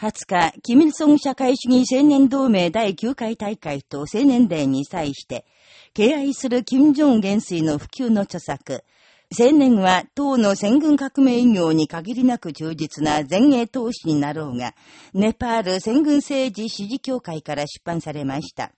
20日、キミルソン社会主義青年同盟第9回大会と青年デーに際して、敬愛する金正恩元帥の普及の著作、青年は党の戦軍革命業に限りなく忠実な前衛投資になろうが、ネパール戦軍政治支持協会から出版されました。